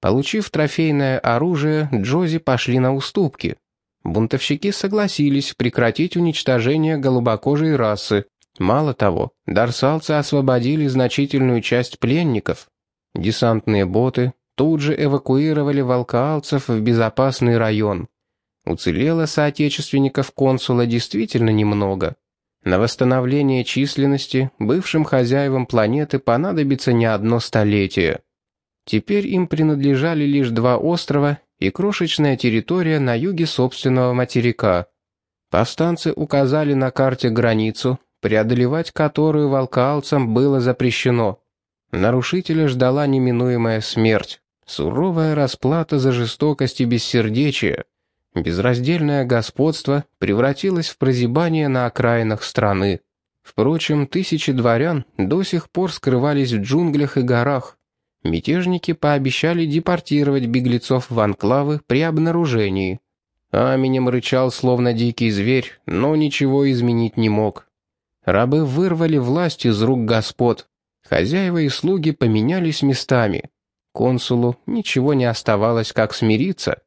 Получив трофейное оружие, Джози пошли на уступки. Бунтовщики согласились прекратить уничтожение голубокожей расы. Мало того, дарсалцы освободили значительную часть пленников. Десантные боты тут же эвакуировали волкаалцев в безопасный район. Уцелело соотечественников консула действительно немного. На восстановление численности бывшим хозяевам планеты понадобится не одно столетие. Теперь им принадлежали лишь два острова и крошечная территория на юге собственного материка. Повстанцы указали на карте границу, преодолевать которую волкаалцам было запрещено. Нарушителя ждала неминуемая смерть, суровая расплата за жестокость и бессердечие. Безраздельное господство превратилось в прозябание на окраинах страны. Впрочем, тысячи дворян до сих пор скрывались в джунглях и горах. Мятежники пообещали депортировать беглецов в анклавы при обнаружении. Аменем рычал, словно дикий зверь, но ничего изменить не мог. Рабы вырвали власть из рук господ. Хозяева и слуги поменялись местами. Консулу ничего не оставалось, как смириться.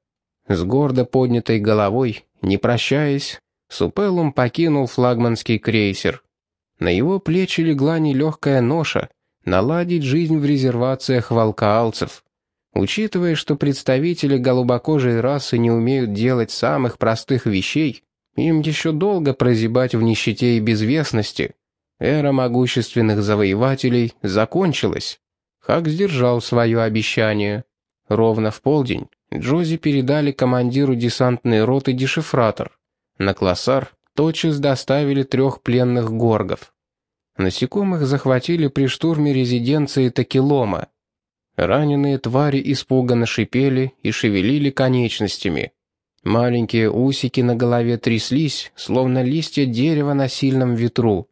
С гордо поднятой головой, не прощаясь, Супелум покинул флагманский крейсер. На его плечи легла нелегкая ноша — наладить жизнь в резервациях волкаалцев. Учитывая, что представители голубокожей расы не умеют делать самых простых вещей, им еще долго прозябать в нищете и безвестности. Эра могущественных завоевателей закончилась. Хак сдержал свое обещание. Ровно в полдень Джози передали командиру десантной роты дешифратор. На классар тотчас доставили трех пленных горгов. Насекомых захватили при штурме резиденции Такилома. Раненые твари испуганно шипели и шевелили конечностями. Маленькие усики на голове тряслись, словно листья дерева на сильном ветру.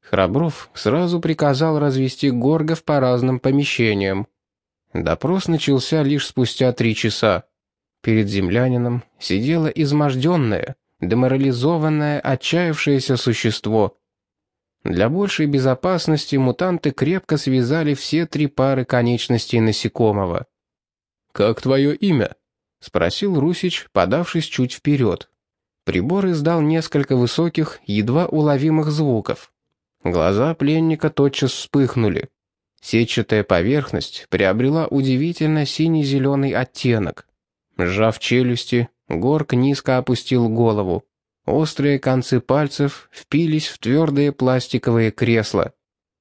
Храбров сразу приказал развести горгов по разным помещениям. Допрос начался лишь спустя три часа. Перед землянином сидело изможденное, деморализованное, отчаявшееся существо. Для большей безопасности мутанты крепко связали все три пары конечностей насекомого. «Как твое имя?» — спросил Русич, подавшись чуть вперед. Прибор издал несколько высоких, едва уловимых звуков. Глаза пленника тотчас вспыхнули. Сетчатая поверхность приобрела удивительно синий-зеленый оттенок. Сжав челюсти, Горк низко опустил голову. Острые концы пальцев впились в твердые пластиковые кресла.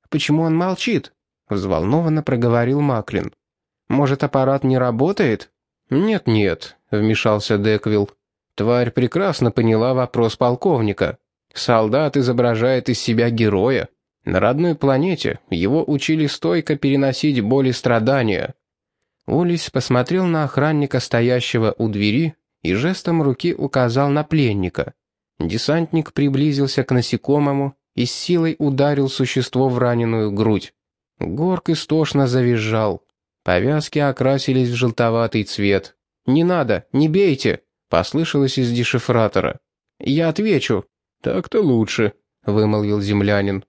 «Почему он молчит?» — взволнованно проговорил Маклин. «Может, аппарат не работает?» «Нет-нет», — вмешался Деквилл. «Тварь прекрасно поняла вопрос полковника. Солдат изображает из себя героя. На родной планете его учили стойко переносить боль и страдания. Улис посмотрел на охранника, стоящего у двери, и жестом руки указал на пленника. Десантник приблизился к насекомому и с силой ударил существо в раненую грудь. Горк истошно завизжал. Повязки окрасились в желтоватый цвет. «Не надо, не бейте!» — послышалось из дешифратора. «Я отвечу». «Так-то лучше», — вымолвил землянин.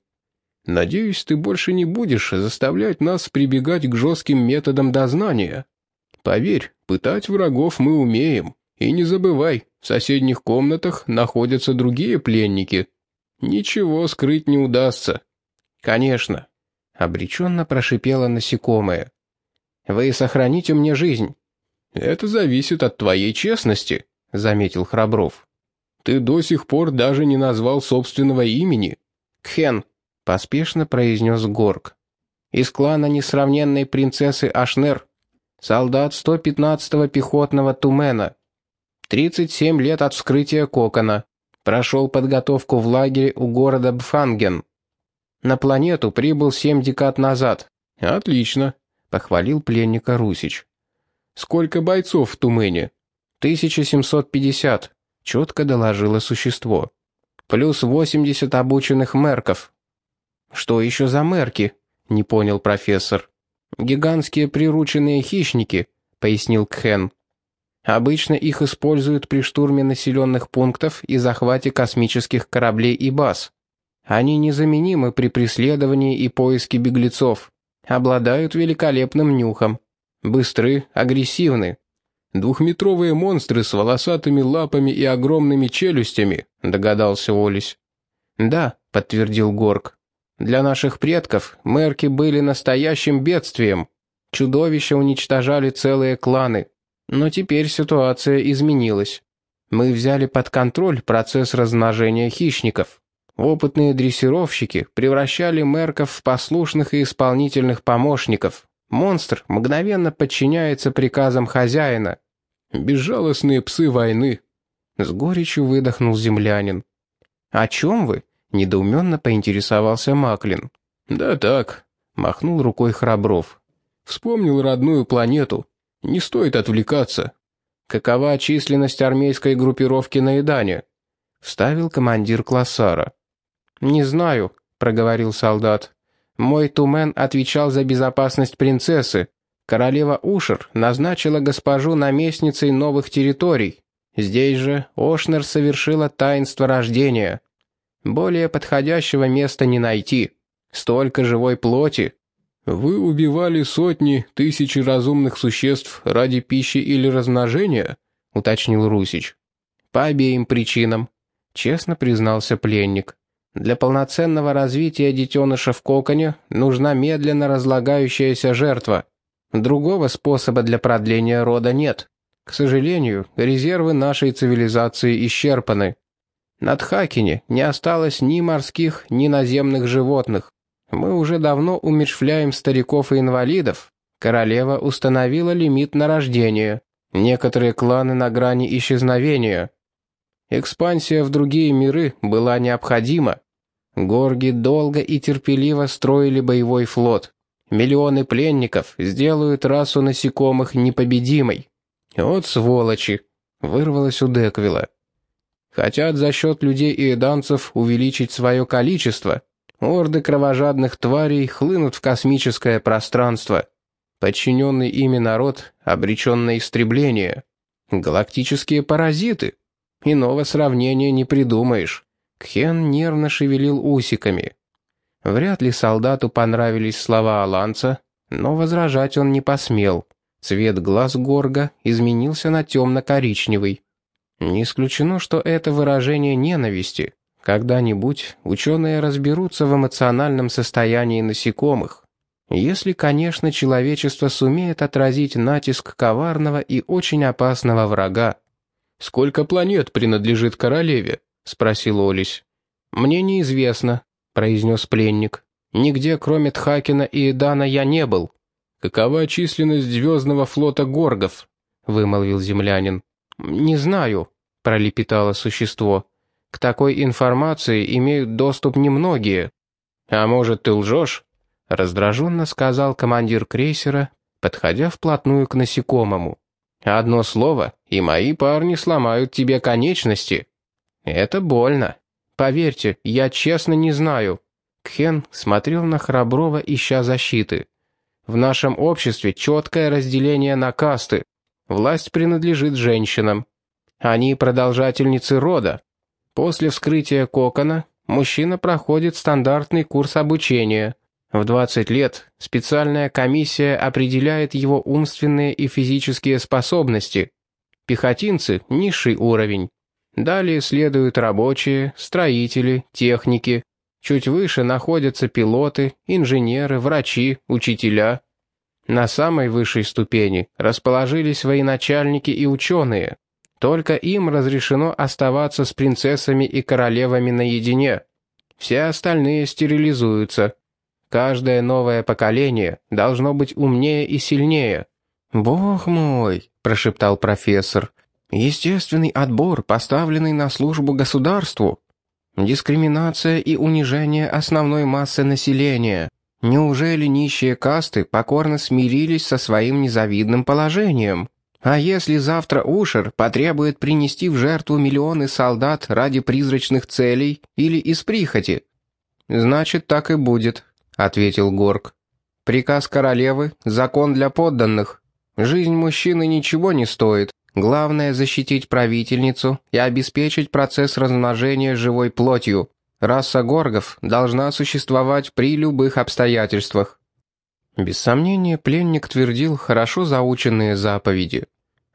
Надеюсь, ты больше не будешь заставлять нас прибегать к жестким методам дознания. Поверь, пытать врагов мы умеем. И не забывай, в соседних комнатах находятся другие пленники. Ничего скрыть не удастся. Конечно. Обреченно прошипело насекомое. Вы сохраните мне жизнь. Это зависит от твоей честности, заметил Храбров. Ты до сих пор даже не назвал собственного имени. Кхен, поспешно произнес Горг. «Из клана несравненной принцессы Ашнер, солдат 115-го пехотного Тумена. 37 лет от вскрытия кокона. Прошел подготовку в лагере у города Бфанген. На планету прибыл 7 декад назад. Отлично, похвалил пленника Русич. Сколько бойцов в Тумене? 1750, четко доложило существо. Плюс 80 обученных мерков, «Что еще за мерки?» — не понял профессор. «Гигантские прирученные хищники», — пояснил Кхен. «Обычно их используют при штурме населенных пунктов и захвате космических кораблей и баз. Они незаменимы при преследовании и поиске беглецов, обладают великолепным нюхом. Быстры, агрессивны. Двухметровые монстры с волосатыми лапами и огромными челюстями, догадался Олесь. Да, подтвердил Горг. Для наших предков мерки были настоящим бедствием. Чудовища уничтожали целые кланы. Но теперь ситуация изменилась. Мы взяли под контроль процесс размножения хищников. Опытные дрессировщики превращали мерков в послушных и исполнительных помощников. Монстр мгновенно подчиняется приказам хозяина. Безжалостные псы войны. С горечью выдохнул землянин. «О чем вы?» — недоуменно поинтересовался Маклин. «Да так», — махнул рукой Храбров. «Вспомнил родную планету. Не стоит отвлекаться. Какова численность армейской группировки на Идане?» — вставил командир Классара. «Не знаю», — проговорил солдат. «Мой Тумен отвечал за безопасность принцессы. Королева Ушер назначила госпожу наместницей новых территорий. Здесь же Ошнер совершила таинство рождения. Более подходящего места не найти. Столько живой плоти. Вы убивали сотни, тысячи разумных существ ради пищи или размножения? уточнил Русич. По обеим причинам, честно признался пленник. Для полноценного развития детеныша в коконе нужна медленно разлагающаяся жертва. Другого способа для продления рода нет. К сожалению, резервы нашей цивилизации исчерпаны. На Тхакине не осталось ни морских, ни наземных животных. Мы уже давно умерщвляем стариков и инвалидов. Королева установила лимит на рождение. Некоторые кланы на грани исчезновения. Экспансия в другие миры была необходима. Горги долго и терпеливо строили боевой флот. Миллионы пленников сделают расу насекомых непобедимой. Вот сволочи, вырвалось у Деквила. Хотят за счет людей и эданцев увеличить свое количество. Орды кровожадных тварей хлынут в космическое пространство. Подчиненный ими народ обречен на истребление. Галактические паразиты. Иного сравнения не придумаешь. Кхен нервно шевелил усиками. Вряд ли солдату понравились слова Аланца, но возражать он не посмел. Цвет глаз Горга изменился на темно-коричневый. Не исключено, что это выражение ненависти. Когда-нибудь ученые разберутся в эмоциональном состоянии насекомых. Если, конечно, человечество сумеет отразить натиск коварного и очень опасного врага. «Сколько планет принадлежит королеве?» — спросил Олесь. «Мне неизвестно», — произнес пленник. «Нигде, кроме Тхакина и Эдана, я не был». «Какова численность звездного флота горгов?» — вымолвил землянин. «Не знаю», — пролепетало существо. «К такой информации имеют доступ немногие». «А может, ты лжешь?» — раздраженно сказал командир крейсера, подходя вплотную к насекомому. «Одно слово, и мои парни сломают тебе конечности». «Это больно. Поверьте, я честно не знаю». Кхен смотрел на Храброва, ища защиты. «В нашем обществе четкое разделение на касты. Власть принадлежит женщинам. Они продолжательницы рода. После вскрытия кокона мужчина проходит стандартный курс обучения. В 20 лет специальная комиссия определяет его умственные и физические способности. Пехотинцы – низший уровень. Далее следуют рабочие, строители, техники. Чуть выше находятся пилоты, инженеры, врачи, учителя. На самой высшей ступени расположились военачальники и ученые. Только им разрешено оставаться с принцессами и королевами наедине. Все остальные стерилизуются. Каждое новое поколение должно быть умнее и сильнее. «Бог мой!» – прошептал профессор. Естественный отбор, поставленный на службу государству. Дискриминация и унижение основной массы населения. Неужели нищие касты покорно смирились со своим незавидным положением? А если завтра Ушер потребует принести в жертву миллионы солдат ради призрачных целей или из прихоти? Значит, так и будет, ответил Горг. Приказ королевы закон для подданных. Жизнь мужчины ничего не стоит, Главное защитить правительницу и обеспечить процесс размножения живой плотью. Раса горгов должна существовать при любых обстоятельствах. Без сомнения, пленник твердил хорошо заученные заповеди.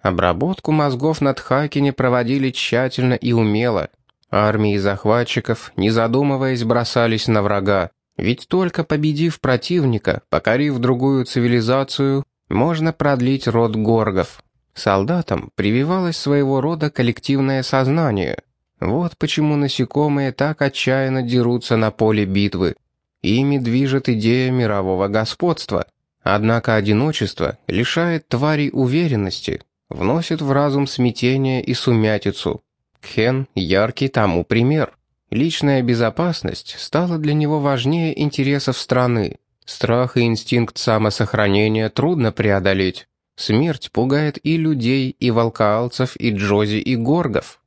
Обработку мозгов над Хакине проводили тщательно и умело. Армии захватчиков, не задумываясь, бросались на врага. Ведь только победив противника, покорив другую цивилизацию, можно продлить род горгов. Солдатам прививалось своего рода коллективное сознание. Вот почему насекомые так отчаянно дерутся на поле битвы. Ими движет идея мирового господства. Однако одиночество лишает тварей уверенности, вносит в разум смятение и сумятицу. Кхен – яркий тому пример. Личная безопасность стала для него важнее интересов страны. Страх и инстинкт самосохранения трудно преодолеть. Смерть пугает и людей, и волкаалцев, и джози, и горгов.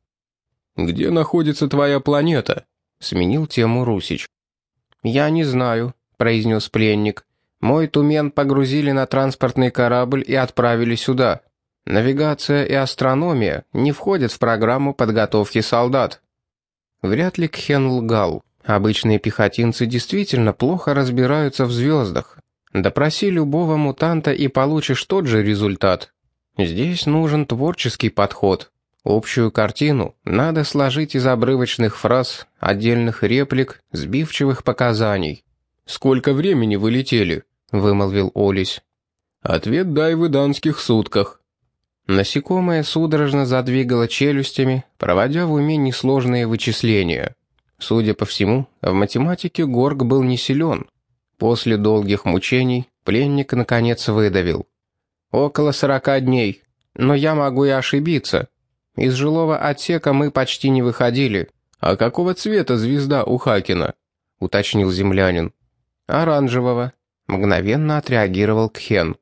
«Где находится твоя планета?» — сменил тему Русич. «Я не знаю», — произнес пленник. «Мой тумен погрузили на транспортный корабль и отправили сюда. Навигация и астрономия не входят в программу подготовки солдат. Вряд ли Кхен лгал. Обычные пехотинцы действительно плохо разбираются в звездах. Допроси любого мутанта и получишь тот же результат. Здесь нужен творческий подход. Общую картину надо сложить из обрывочных фраз, отдельных реплик, сбивчивых показаний. «Сколько времени вы летели?» — вымолвил Олесь. «Ответ дай в иданских сутках», Насекомое судорожно задвигало челюстями, проводя в уме несложные вычисления. Судя по всему, в математике Горг был не силен. После долгих мучений пленник наконец выдавил. «Около сорока дней. Но я могу и ошибиться. Из жилого отсека мы почти не выходили. А какого цвета звезда у Хакина?» — уточнил землянин. «Оранжевого», — мгновенно отреагировал Кхен.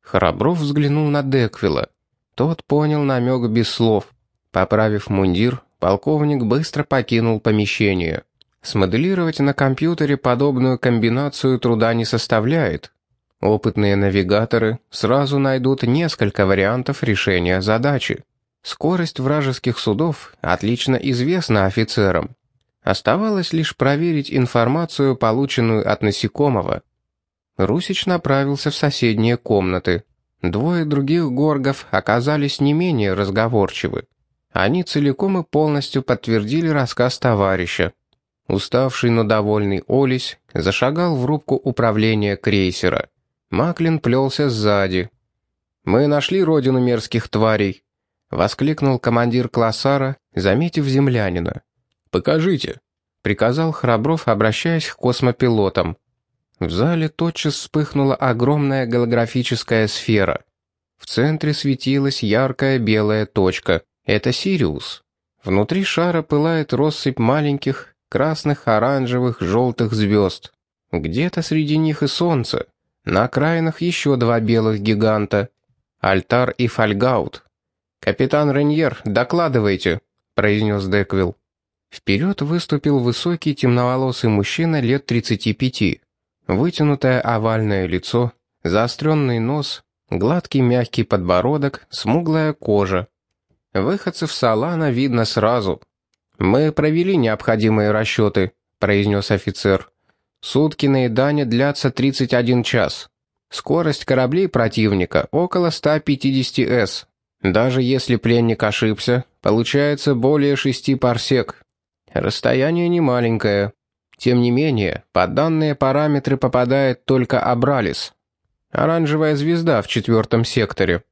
Храбров взглянул на Деквила. Тот понял намек без слов. Поправив мундир, полковник быстро покинул помещение. Смоделировать на компьютере подобную комбинацию труда не составляет. Опытные навигаторы сразу найдут несколько вариантов решения задачи. Скорость вражеских судов отлично известна офицерам. Оставалось лишь проверить информацию, полученную от насекомого. Русич направился в соседние комнаты. Двое других горгов оказались не менее разговорчивы. Они целиком и полностью подтвердили рассказ товарища. Уставший, но довольный Олесь зашагал в рубку управления крейсера. Маклин плелся сзади. «Мы нашли родину мерзких тварей», — воскликнул командир Классара, заметив землянина. «Покажите», — приказал Храбров, обращаясь к космопилотам. В зале тотчас вспыхнула огромная голографическая сфера. В центре светилась яркая белая точка. Это Сириус. Внутри шара пылает россыпь маленьких, красных, оранжевых, желтых звезд. Где-то среди них и солнце. На окраинах еще два белых гиганта. Альтар и Фальгаут. «Капитан Реньер, докладывайте», — произнес Деквилл. Вперед выступил высокий темноволосый мужчина лет тридцати пяти. Вытянутое овальное лицо, заостренный нос, гладкий мягкий подбородок, смуглая кожа. Выходцев Салана видно сразу. «Мы провели необходимые расчеты», — произнес офицер. «Сутки наедания длятся 31 час. Скорость кораблей противника около 150 с. Даже если пленник ошибся, получается более 6 парсек. Расстояние немаленькое. Тем не менее, под данные параметры попадает только Абралис. Оранжевая звезда в четвертом секторе.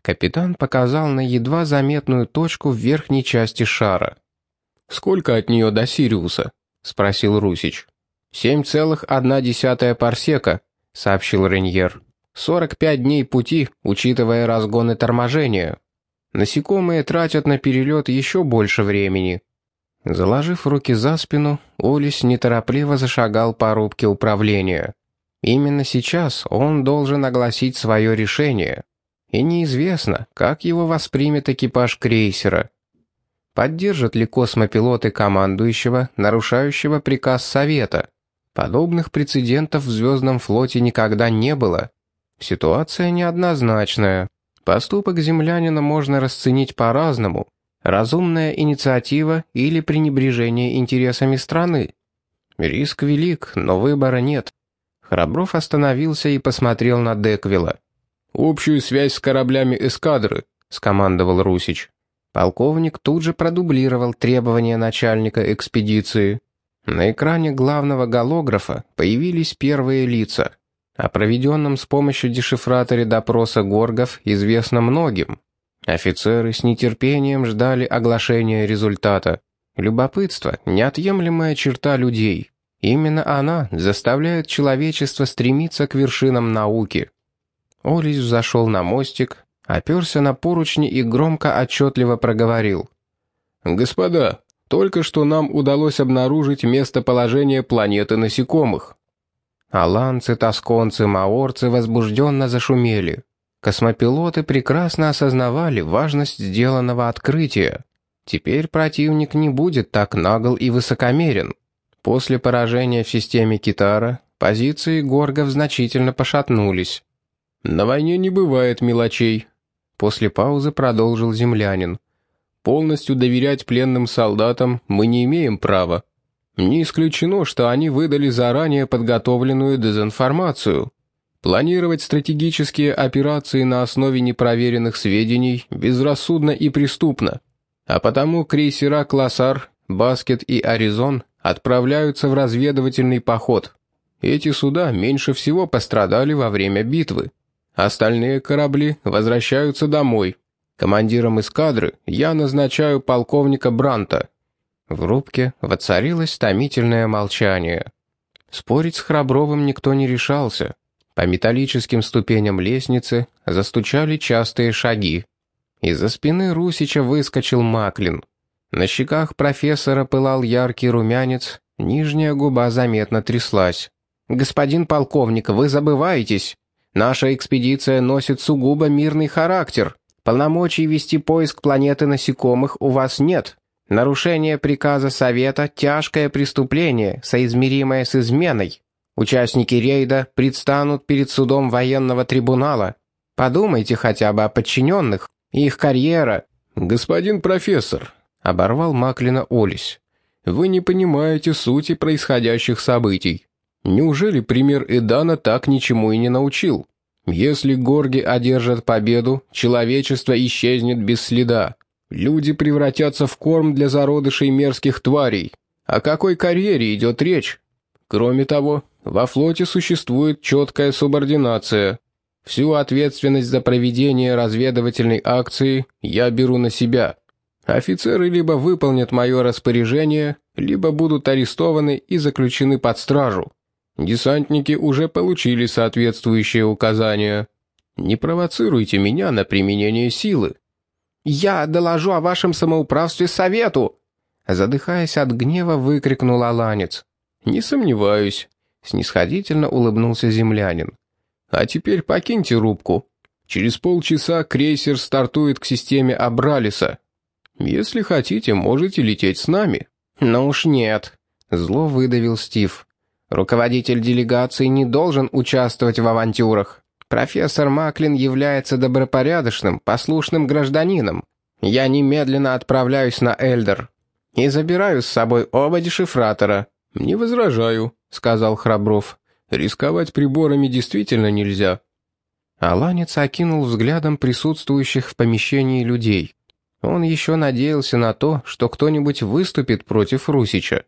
Капитан показал на едва заметную точку в верхней части шара. «Сколько от нее до Сириуса?» — спросил Русич. «Семь целых одна десятая парсека», — сообщил Реньер. «Сорок пять дней пути, учитывая разгоны торможения. Насекомые тратят на перелет еще больше времени». Заложив руки за спину, Олесь неторопливо зашагал по рубке управления. Именно сейчас он должен огласить свое решение. И неизвестно, как его воспримет экипаж крейсера. Поддержат ли космопилоты командующего, нарушающего приказ Совета? Подобных прецедентов в Звездном флоте никогда не было. Ситуация неоднозначная. Поступок землянина можно расценить по-разному, разумная инициатива или пренебрежение интересами страны. Риск велик, но выбора нет. Храбров остановился и посмотрел на Деквила. «Общую связь с кораблями эскадры», — скомандовал Русич. Полковник тут же продублировал требования начальника экспедиции. На экране главного голографа появились первые лица. О проведенном с помощью дешифратора допроса Горгов известно многим. Офицеры с нетерпением ждали оглашения результата. Любопытство – неотъемлемая черта людей. Именно она заставляет человечество стремиться к вершинам науки. Олесь зашел на мостик, оперся на поручни и громко отчетливо проговорил. «Господа, только что нам удалось обнаружить местоположение планеты насекомых». Аланцы, тосконцы, маорцы возбужденно зашумели. Космопилоты прекрасно осознавали важность сделанного открытия. Теперь противник не будет так нагл и высокомерен. После поражения в системе Китара позиции горгов значительно пошатнулись. «На войне не бывает мелочей», — после паузы продолжил землянин. «Полностью доверять пленным солдатам мы не имеем права. Не исключено, что они выдали заранее подготовленную дезинформацию. Планировать стратегические операции на основе непроверенных сведений безрассудно и преступно. А потому крейсера «Классар», «Баскет» и «Аризон» отправляются в разведывательный поход. Эти суда меньше всего пострадали во время битвы. Остальные корабли возвращаются домой. Командиром эскадры я назначаю полковника Бранта». В рубке воцарилось томительное молчание. Спорить с Храбровым никто не решался. По металлическим ступеням лестницы застучали частые шаги. Из-за спины Русича выскочил Маклин. На щеках профессора пылал яркий румянец, нижняя губа заметно тряслась. «Господин полковник, вы забываетесь. Наша экспедиция носит сугубо мирный характер. Полномочий вести поиск планеты насекомых у вас нет. Нарушение приказа Совета – тяжкое преступление, соизмеримое с изменой. Участники рейда предстанут перед судом военного трибунала. Подумайте хотя бы о подчиненных. Их карьера. Господин профессор, оборвал Маклина Олесь. «Вы не понимаете сути происходящих событий. Неужели пример Эдана так ничему и не научил? Если горги одержат победу, человечество исчезнет без следа. Люди превратятся в корм для зародышей мерзких тварей. О какой карьере идет речь? Кроме того, во флоте существует четкая субординация. Всю ответственность за проведение разведывательной акции я беру на себя. Офицеры либо выполнят мое распоряжение, либо будут арестованы и заключены под стражу. Десантники уже получили соответствующие указания. Не провоцируйте меня на применение силы. Я доложу о вашем самоуправстве совету, задыхаясь от гнева, выкрикнул Аланец. Не сомневаюсь, снисходительно улыбнулся землянин. А теперь покиньте рубку. Через полчаса крейсер стартует к системе Абралиса. Если хотите, можете лететь с нами». «Ну уж нет», — зло выдавил Стив. «Руководитель делегации не должен участвовать в авантюрах. Профессор Маклин является добропорядочным, послушным гражданином. Я немедленно отправляюсь на Эльдер и забираю с собой оба дешифратора». «Не возражаю», — сказал Храбров. «Рисковать приборами действительно нельзя». Аланец окинул взглядом присутствующих в помещении людей. Он еще надеялся на то, что кто-нибудь выступит против Русича.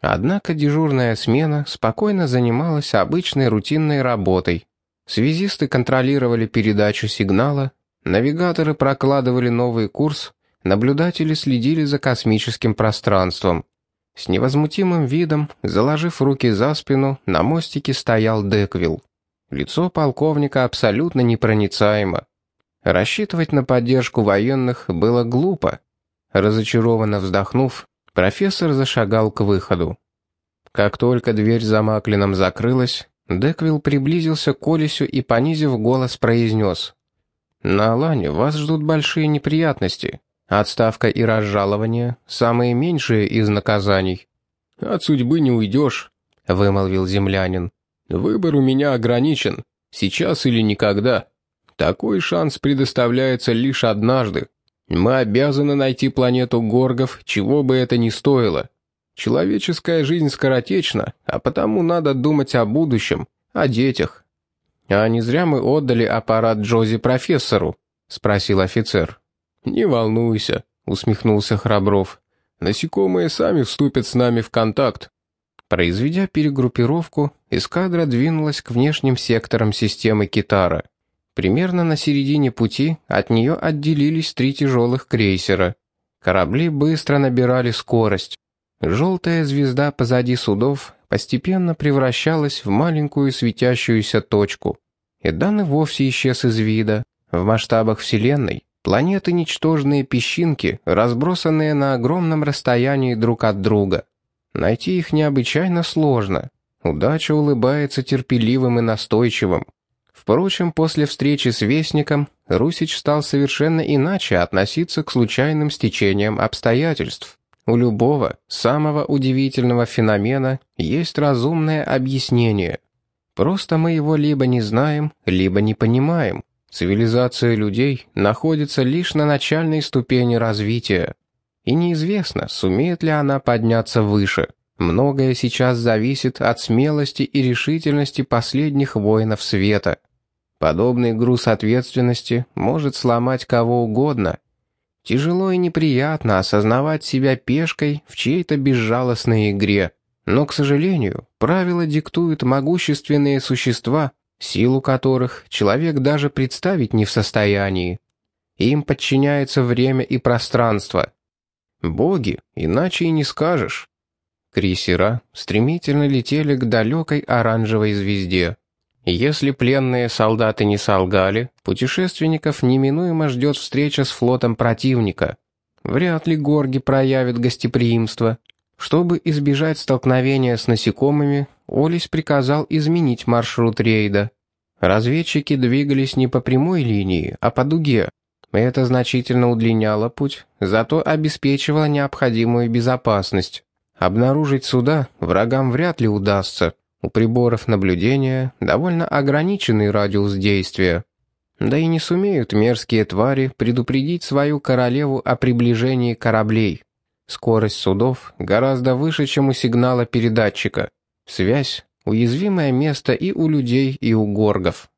Однако дежурная смена спокойно занималась обычной рутинной работой. Связисты контролировали передачу сигнала, навигаторы прокладывали новый курс, наблюдатели следили за космическим пространством. С невозмутимым видом, заложив руки за спину, на мостике стоял Деквилл. Лицо полковника абсолютно непроницаемо. Рассчитывать на поддержку военных было глупо. Разочарованно вздохнув, профессор зашагал к выходу. Как только дверь за Маклином закрылась, Деквилл приблизился к Олесю и, понизив голос, произнес. «На Алане вас ждут большие неприятности. Отставка и разжалование — самые меньшие из наказаний». «От судьбы не уйдешь», — вымолвил землянин. «Выбор у меня ограничен. Сейчас или никогда». Такой шанс предоставляется лишь однажды. Мы обязаны найти планету Горгов, чего бы это ни стоило. Человеческая жизнь скоротечна, а потому надо думать о будущем, о детях. «А не зря мы отдали аппарат Джози профессору?» — спросил офицер. «Не волнуйся», — усмехнулся Храбров. «Насекомые сами вступят с нами в контакт». Произведя перегруппировку, эскадра двинулась к внешним секторам системы Китара. Примерно на середине пути от нее отделились три тяжелых крейсера. Корабли быстро набирали скорость. Желтая звезда позади судов постепенно превращалась в маленькую светящуюся точку. Эдан и вовсе исчез из вида. В масштабах Вселенной планеты — ничтожные песчинки, разбросанные на огромном расстоянии друг от друга. Найти их необычайно сложно. Удача улыбается терпеливым и настойчивым. Впрочем, после встречи с Вестником Русич стал совершенно иначе относиться к случайным стечениям обстоятельств. У любого, самого удивительного феномена есть разумное объяснение. Просто мы его либо не знаем, либо не понимаем. Цивилизация людей находится лишь на начальной ступени развития. И неизвестно, сумеет ли она подняться выше. Многое сейчас зависит от смелости и решительности последних воинов света. Подобный груз ответственности может сломать кого угодно. Тяжело и неприятно осознавать себя пешкой в чьей-то безжалостной игре. Но, к сожалению, правила диктуют могущественные существа, силу которых человек даже представить не в состоянии. Им подчиняется время и пространство. Боги, иначе и не скажешь. Крейсера стремительно летели к далекой оранжевой звезде. Если пленные солдаты не солгали, путешественников неминуемо ждет встреча с флотом противника. Вряд ли горги проявят гостеприимство. Чтобы избежать столкновения с насекомыми, Олесь приказал изменить маршрут рейда. Разведчики двигались не по прямой линии, а по дуге. Это значительно удлиняло путь, зато обеспечивало необходимую безопасность. Обнаружить суда врагам вряд ли удастся. У приборов наблюдения довольно ограниченный радиус действия. Да и не сумеют мерзкие твари предупредить свою королеву о приближении кораблей. Скорость судов гораздо выше, чем у сигнала передатчика. Связь — уязвимое место и у людей, и у горгов.